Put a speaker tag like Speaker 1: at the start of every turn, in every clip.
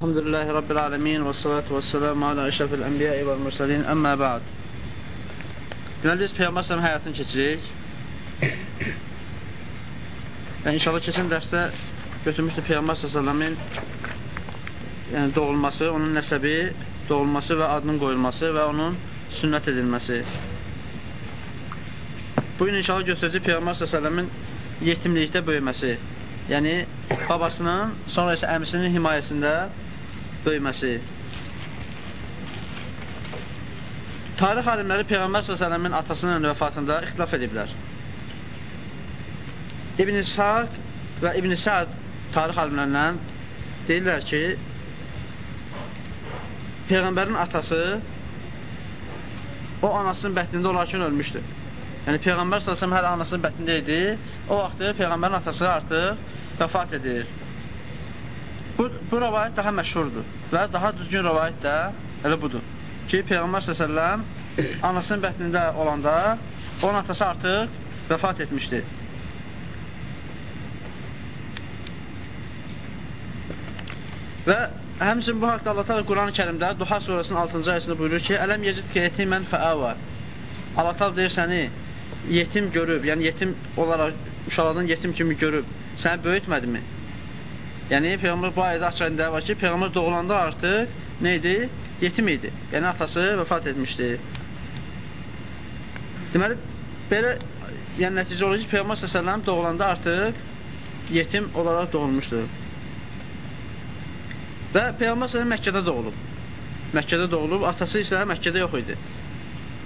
Speaker 1: Elhamdülillahi Rabbil alemin və salatu və selamu ala əşrafil ənbiyai və mürsəlin əmmə bə'd. Deməli, biz Peyğəmbər sələm həyatını keçirik. Və inşallah keçən dərsdə götürmüşdü Peyğəmbər sələmin yəni doğulması, onun nəsəbi, doğulması və adının qoyulması və onun sünnət edilməsi. Bugün inşallah götürəcək Peyğəmbər sələmin yetimlikdə böyüməsi. Yəni, babasının, sonra isə əmisinin himayəsində böyüməsi. Tarix alimləri Peyğəmbər s.ə.v-in atasının vəfatında ixtilaf ediblər. İbn İshaq və İbn Səd tarix alimlərindən deyirlər ki, Peyğəmbərin atası o anasının bətnində olarkən ölmüşdür. Yəni Peyğəmbər s.ə.v hələ anasının bətnində idi. O vaxtı Peyğəmbərin atası artıq vəfat edir. Bu, bu rəvayət daha məşhurdur və daha düzgün rəvayət də elə budur ki, Peyğəmbər s.ə.v anasının bətnində olanda onun atası artıq vəfat etmişdi. Və həmçin bu haqda Allah Teala Quran-ı Kərimdə Duha surəsinin 6-cı ayəsində buyurur ki: "Ələm yecid yetimən fəəva." Allah Teala deyir səni yetim görüb, yəni yetim olaraq uşaqlardan yetim kimi görüb, səni böyütmədimi? Yəni, Peyğəmbər bu ayədə açanda var ki, Peyğəmbər doğulanda artıq nə idi? Yetim idi. Yəni, atası vəfat etmişdi. Deməli, belə yəni, nəticə olur ki, Peyğəmbər s.ə.v doğulanda artıq yetim olaraq doğulmuşdur. Və Peyğəmbər s.ə.v Məkkədə doğulub. Məkkədə doğulub, atası isə Məkkədə yox idi.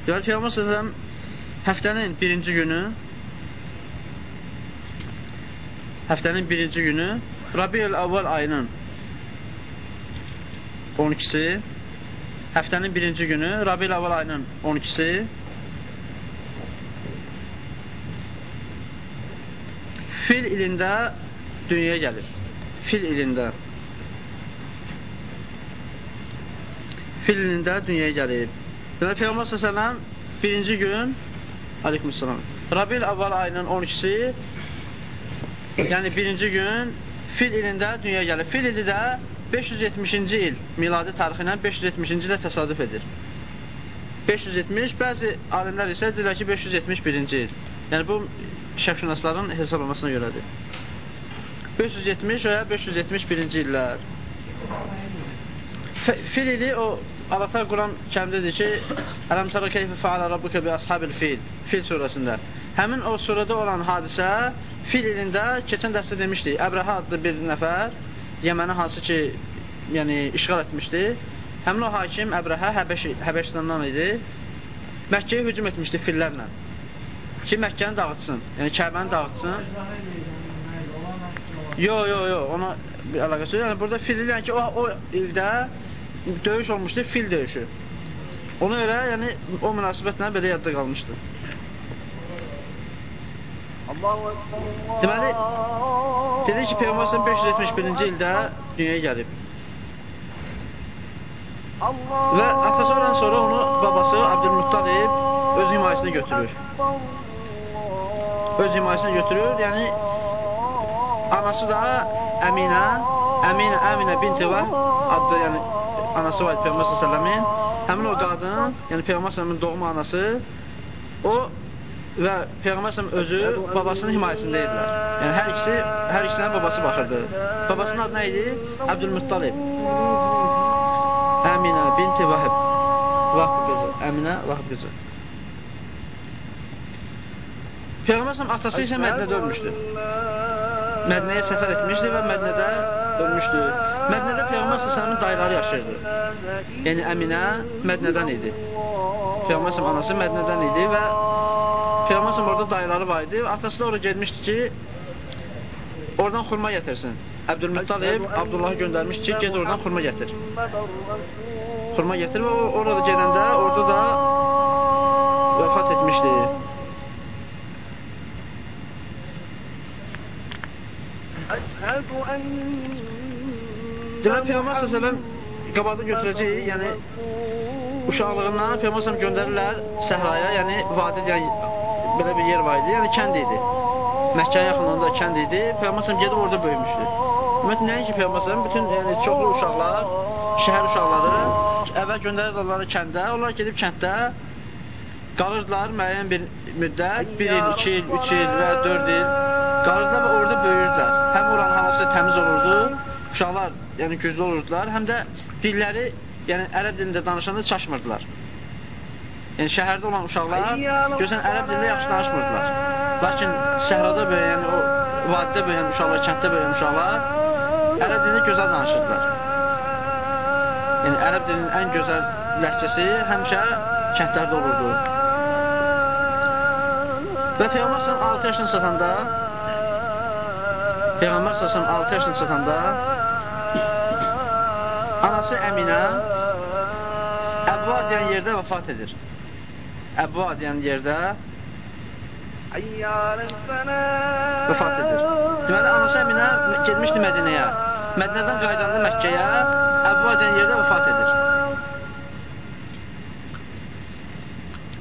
Speaker 1: Deməli, Peyğəmbər s.ə.v həftənin birinci günü həftənin birinci günü. Rabiül əvvəl ayının 12-si, həftənin birinci günü, Rabiül əvvəl ayının 12-si, fil ilində dünyaya gəlir. Fil ilində. Fil ilində dünyaya gəlir. Demək, Peyğəmbər s.ə.v birinci gün, aleykum-salam, Rabiül əvvəl ayının 12-si, yəni birinci gün fil ilində dünyaya gəlir. Fil ili də 570-ci il miladi tarixi ilə 570-ci ilə təsadüf edir. 570, bəzi alimlər isə deyirlər ki, 571-ci il. Yəni, bu şəxşünasların hesablamasına görədir. 570 və ya 571-ci illər. Fil ili o Allah Quran kəmdədir ki, Ələm tərə keyfə fəalə rabbuka bi ashabil fil. Fil surəsində. Həmin o surədə olan hadisə fil ilində keçən dərsdə demişdik, Əbrəhə adlı bir nəfər Yəməni hansı ki, yəni işğal etmişdi. Həmin o hakim Əbrəhə Həbəş, Həbəşistandan idi. Məkkəyə hücum etmişdi fillərlə. Ki, Məkkəni dağıtsın, yəni Kəbəni dağıtsın. Yo, yo, yo, ona bir əlaqəsi yox. Yəni, burada fil yəni ki, o, o ildə döyüş olmuşdu, fil döyüşü. Ona görə, yəni, o münasibətlə belə yadda qalmışdı. Deməli, dedi ki, Peyğəmbər 571-ci ildə dünyaya gəlib. Və atası öləndən sonra onu babası Abdülmuttalib öz himayəsinə götürür. Öz himayəsinə götürür, yəni anası da Əminə, Əminə, Əminə binti var, adlı, yəni anası var Peyğəmbər s.ə.v-in. Həmin o qadın, yəni Peyğəmbər s.ə.v-in doğma anası, o və Peyğəmbər s.ə.v özü babasının himayəsində idilər. Yəni hər ikisi, hər ikisindən babası baxırdı. Babasının adı nə idi? Əbdülmuttalib. Əminə binti Vahib. Vahib qızı. Əminə Vahib qızı. Peyğəmbər s.ə.v atası isə Mədnədə ölmüşdü. Mədnəyə səfər etmişdi və Mədnədə ölmüşdü. Mədnədə Peyğəmbər s.ə.v-in dayıları yaşayırdı. Yəni Əminə Mədnədən idi. Peyğəmbər s.ə.v anası Mədnədən idi və Peyğəmbər s.ə.v orada dayıları var idi. Atası da oraya getmişdi ki, oradan xurma gətirsin. Əbdülmuttalib Abdullahı göndərmişdi ki, ged oradan xurma gətir. Xurma gətir və orada gedəndə orada da vəfat etmişdi. Demək, Peyğəmbər s.ə.v qabadı götürəcək, yəni uşaqlığından Peyğəmbər göndərirlər səhraya, yəni vadi, yəni belə bir yer var idi, yəni kənd idi. Məkkəyə yaxınlığında kənd idi, Peyğəmbər gedib orada böyümüşdü. Ümumiyyətlə, nəinki Peyğəmbər bütün yəni çoxlu uşaqlar şəhər uşaqları əvvəl göndərirlər onları kəndə, onlar gedib kənddə qalırdılar müəyyən bir müddət, 1 il, 2 il, 3 il və 4 il qalırdılar və orada böyüyürdülər. Həm oranın havası təmiz olurdu, uşaqlar yəni güclü olurdular, həm də dilləri yəni ərəb dilində danışanda çaşmırdılar. Yəni şəhərdə olan uşaqlar görsən ərəb dilində yaxşı danışmırdılar. Lakin səhrada böyüyən, o vadidə böyüyən uşaqlar, kənddə böyüyən uşaqlar ərəb dilində gözəl danışırdılar. Yəni ərəb dilinin ən gözəl ləhcəsi həmişə kəndlərdə olurdu. Və Peyğəmbər s.ə.v 6 yaşına çatanda Peyğəmbər s.ə.v 6 yaşına çatanda anası Əminə Əbva deyən yerdə vəfat edir. Əbva deyən yerdə vəfat edir. Deməli, anası Əminə getmişdi Mədinəyə. Mədinədən qaydanda Məkkəyə Əbva deyən yerdə vəfat edir.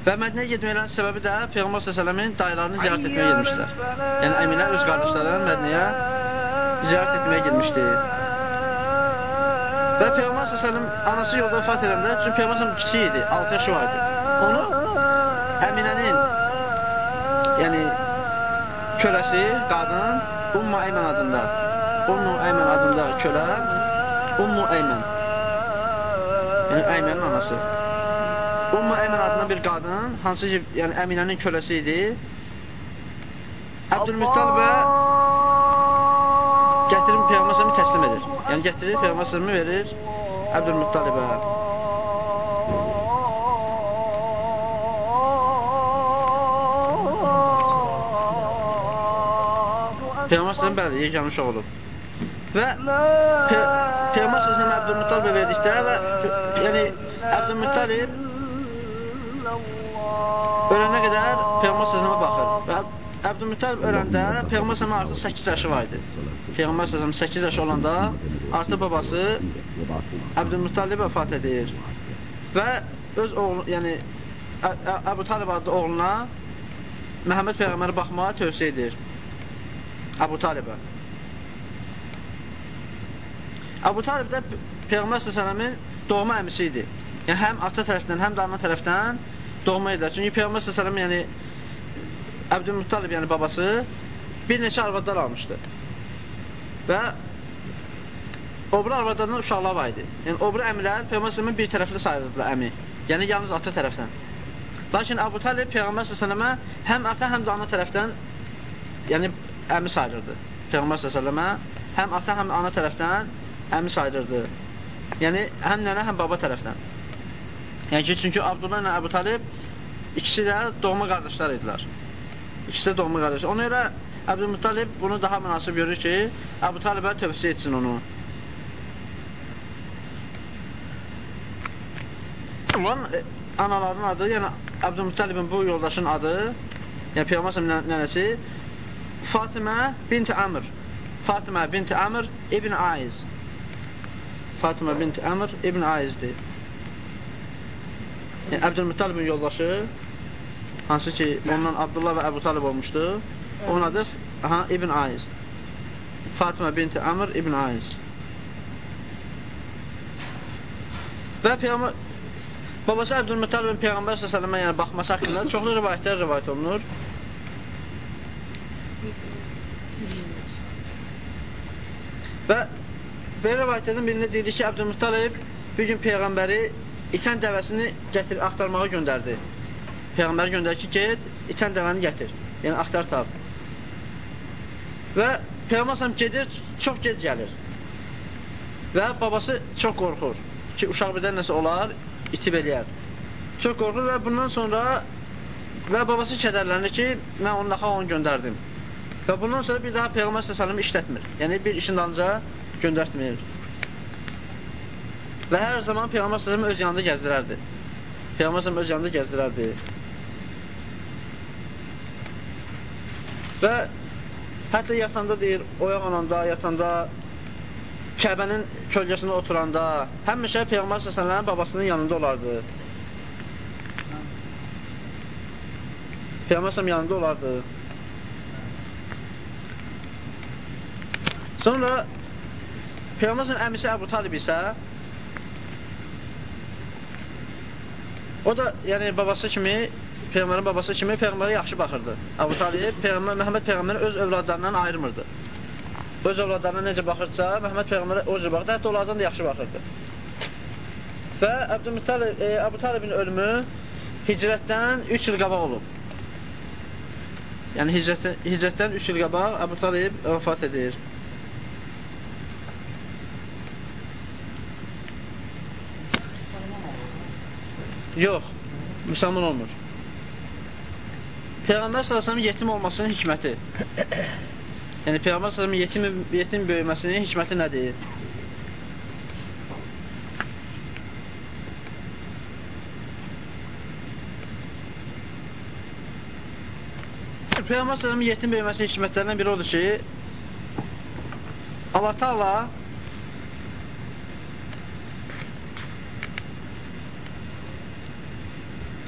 Speaker 1: Və Mədinəyə getməklərin səbəbi də Peyğəmbər s.ə.v-in dayılarını ziyarət etməyə gelmişdilər. Yəni Əminə öz qardaşlarının Mədinəyə ziyarət etməyə gelmişdi. Və Peyğəmbər s.ə.v anası yolda vəfat edəndə, çünki Peyğəmbər s.ə.v kiçik idi, 6 yaşı var idi. Onu Əminənin yəni köləsi, qadın Ummu Əymən adında Ummu Əymən adında kölə Ummu Əymən yəni Əymənin anası Ummu Əymən adına bir qadın, hansı ki, yəni Əminənin köləsi idi. Əbdülmüttalibə gətirib Peyğəmbər s.ə.v təslim edir. Yəni gətirir, Peyğəmbər s.ə.v verir Əbdülmüttalibə. Peyğəmbər s.ə.v bəli, yeganə uşaq olub. Və Pe Peyğəmbər s.ə.v Əbdülmüttalibə verdikdə və yəni Əbdülmüttalib ölənə qədər Peyğəmbər səsəmə baxır. Və Əbdülmüttalib öləndə Peyğəmbər səsəmə artıq 8 yaşı var idi. Peyğəmbər səsəmə 8 yaşı olanda artıq babası Əbdülmüttalib vəfat edir. Və öz oğlu, yəni Əbu Talib adlı oğluna Məhəmməd Peyğəmbəri baxmağa tövsiyə edir. Əbu Talibə. Əbu Talib də Peyğəmbər səsəmin doğma əmisi idi. Yəni həm ata tərəfdən, həm də ana tərəfdən doğma idilər. Çünki Peyğəmbər s.ə.v yəni Əbdülmuttalib yəni babası bir neçə arvadlar almışdı. Və o biri arvadlardan uşaqlar var idi. Yəni o biri əmilər Peyğəmbər s.ə.v bir tərəfli sayılırdılar əmi. Yəni yalnız ata tərəfdən. Lakin Əbu Talib Peyğəmbər s.ə.və həm ata, həm də ana tərəfdən yəni əmi sayılırdı. Peyğəmbər s.ə.və həm ata, həm ana tərəfdən əmi sayılırdı. Yəni həm nənə, həm baba tərəfdən. Yəni ki, çünki Abdullah ilə Əbu Talib ikisi də doğma qardaşlar idilər. İkisi də doğma qardaşlar. Ona görə Əbdülmüttalib bunu daha münasib görür ki, Əbu Talibə tövsiyə etsin onu. Onların e, analarının adı, yəni Əbdülmüttalibin bu yoldaşın adı, yəni Peyğəmbər nənəsi Fatimə bint Əmr. Fatimə bint Əmr ibn Aiz. Fatimə bint Əmr ibn Aizdir. Yəni, Əbdülmüttalibin yoldaşı, hansı ki, ondan Abdullah və Əbu Talib olmuşdu, onun adı aha, İbn Aiz. Fatimə binti Əmr İbn Aiz. Və Peyğəmbər babası Əbdülmüttalibin Peyğəmbər s.ə.və yəni baxması haqqında çoxlu rivayətlər rivayət olunur. Və belə rivayətlərdən birində deyilir ki, Əbdülmüttalib bir gün Peyğəmbəri itən dəvəsini gətir, axtarmağa göndərdi. Peyğəmbər göndərdi ki, get, itən dəvəni gətir. Yəni, axtar tab. Və Peyğəmbər gedir, çox gec gəlir. Və babası çox qorxur ki, uşaq birdən nəsə olar, itib eləyər. Çox qorxur və bundan sonra və babası kədərlənir ki, mən onun laxa onu göndərdim. Və bundan sonra bir daha Peyğəmbər s.ə.v işlətmir. Yəni, bir işin dalınca göndərtmir. Və hər zaman Peyğəmbər s.ə.v öz yanında gəzdirərdi. Peyğəmbər s.ə.v öz yanında gəzdirərdi. Və hətta yatanda deyir, oyaq olanda, yatanda, Kəbənin kölgəsində oturanda, həmişə Peyğəmbər s.ə.v babasının yanında olardı. Peyğəmbər s.ə.v yanında olardı. Sonra Peyğəmbər əmisi Əbu Talib isə O da yəni babası kimi Peyğəmbərin babası kimi Peyğəmbərə yaxşı baxırdı. Əbu Talib Peyğəmbər Məhəmməd Peyğəmbəri öz övladlarından ayırmırdı. Öz övladlarına necə baxırsa, Məhəmməd Peyğəmbərə o cür baxırdı, hətta onlardan da yaxşı baxırdı. Və Əbdülmüttalib, e, Əbu Talibin ölümü hicrətdən 3 il qabaq olub. Yəni hicrət, hicrətdən 3 il qabaq Əbu Talib vəfat edir. Yox, müsəlman olmur. Peyğəmbər sallallahu yetim olmasının hikməti. yəni Peyğəmbər sallallahu yetim yetim böyüməsinin hikməti nədir? Peyğəmbər sallallahu yetim böyüməsi hikmətlərindən biri odur ki, Allah Taala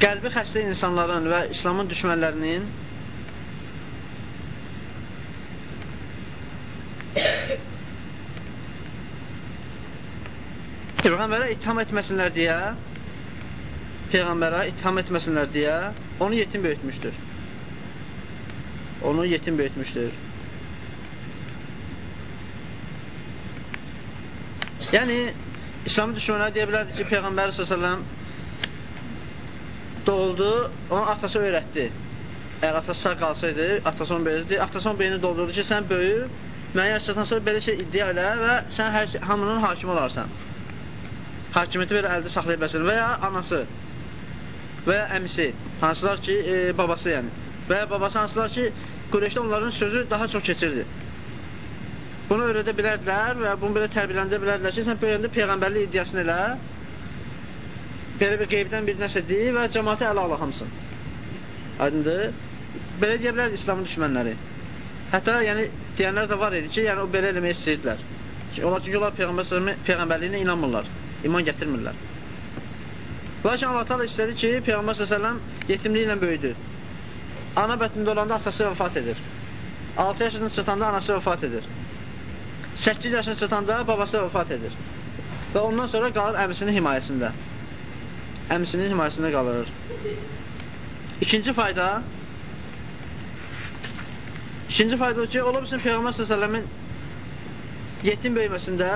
Speaker 1: qəlbi xəstə insanların və İslamın düşmənlərinin Peyğəmbərə itham etməsinlər deyə Peyğəmbərə itham etməsinlər deyə onu yetim böyütmüşdür onu yetim böyütmüşdür. Yəni, İslamı düşmənlər deyə bilərdi ki, Peyğəmbər s.ə.v doğuldu, onun atası öyrətdi. Əgər atası sağ qalsaydı, atası onu böyüdü, atası onun beynini doldurdu ki, sən böyüyüb, mənə yaşatan sonra belə şey iddia elə və sən hər hamının hakimi olarsan. Hakimiyyəti belə əldə saxlaya bilərsən və ya anası və ya əmisi, hansılar ki, e, babası yəni və ya babası hansılar ki, Qureyşdə onların sözü daha çox keçirdi. Bunu öyrədə bilərdilər və bunu belə tərbiyələndirə bilərdilər ki, sən böyüyəndə Peyğəmbərlik iddiasını elə, belə bir qeybdən bir nəsə deyil və cəmatı ələ ala hamısın. Aydındır. Belə deyə bilərdi İslamın düşmənləri. Hətta yəni, deyənlər də var idi ki, yəni o belə eləmək istəyirdilər. Onlar çünki onlar Peyğəmbər Peyğəmbərliyinə inanmırlar, iman gətirmirlər. Lakin Allah da istədi ki, Peyğəmbər s.ə.v yetimliklə böyüdü. Ana bətnində olanda atası vəfat edir. 6 yaşına çatanda anası vəfat edir. 8 yaşına çatanda babası vəfat edir. Və ondan sonra qalır əmisinin himayəsində. Əmisinin himayəsində qalır. İkinci fayda İkinci fayda o ki, ola bilsin Peyğəmbər s.ə.v-in yetim böyüməsində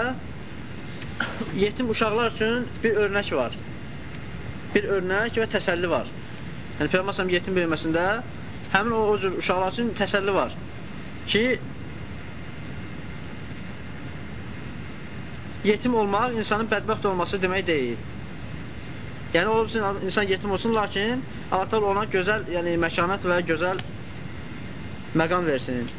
Speaker 1: yetim uşaqlar üçün bir örnək var. Bir örnək və təsəlli var. Yəni Peyğəmbər s.ə.v yetim böyüməsində həmin o, o cür uşaqlar üçün təsəlli var ki, yetim olmaq insanın bədbəxt olması demək deyil. Yəni, olubsun, insan yetim olsun, lakin Allah ona gözəl yəni, məkanət və gözəl məqam versin.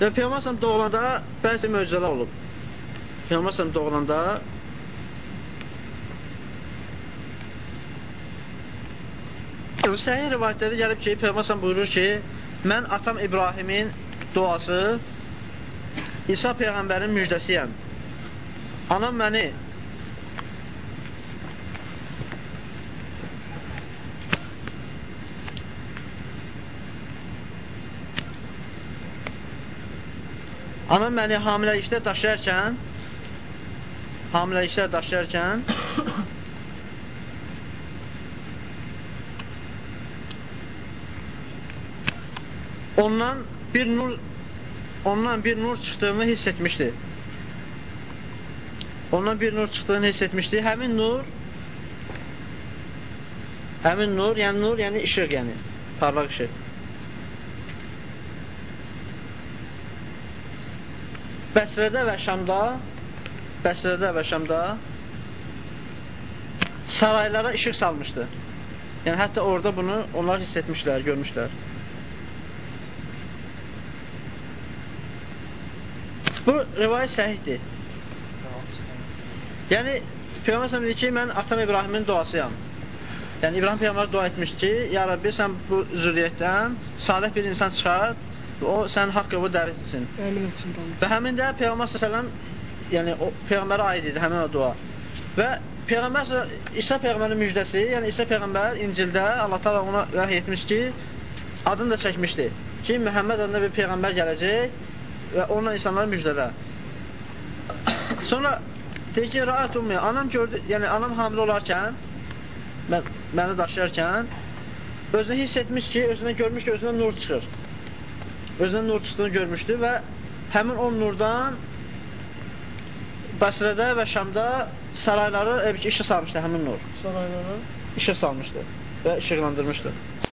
Speaker 1: Və Peyğəmbər doğulanda bəzi möcüzələr olub. Peyğəmbər doğulanda Səhih rivayətlərdə gəlib ki, Peyğəmbər buyurur ki, mən atam İbrahimin duası İsa Peyğəmbərin müjdəsiyəm. Anam məni Anam məni hamiləlikdə daşıyarkən hamiləlikdə daşıyarkən ondan bir nur ondan bir nur çıxdığını hiss etmişdi. Ondan bir nur çıxdığını hiss etmişdi. Həmin nur həmin nur, yəni nur, yəni işıq, yəni parlaq işıq. Bəsrədə və Şamda Bəsrədə və Şamda saraylara işıq salmışdı. Yəni hətta orada bunu onlar hiss etmişlər, görmüşlər. Bu rivayət səhihdir. Yəni, Peyğəmbər deyir ki, mən atam İbrahimin duasıyam. Yəni, İbrahim Peyğəmbər dua etmiş ki, Ya Rabbi, sən bu zürriyyətdən salih bir insan çıxart, o sənin haqq yolu dəvət etsin. Və həmin də Peyğəmbər s.ə.v yəni, o Peyğəmbərə aid idi həmin o dua. Və Peyğəmbər İsa Peyğəmbərin müjdəsi, yəni İsa Peyğəmbər İncildə Allah təala ona vəhy etmiş ki, adını da çəkmişdi ki, Məhəmməd adında bir Peyğəmbər gələcək və onunla insanları müjdələ. Sonra Deyir ki, rəat ummi, anam gördü, yəni anam hamilə olarkən, mən, məni daşıyarkən, özünü hiss etmiş ki, özünə görmüş ki, özünə nur çıxır. Özünə nur çıxdığını görmüşdü və həmin o nurdan Basrədə və Şamda sarayları ki, işə salmışdı həmin nur.
Speaker 2: Saraylara.
Speaker 1: İşə salmışdı və işıqlandırmışdı.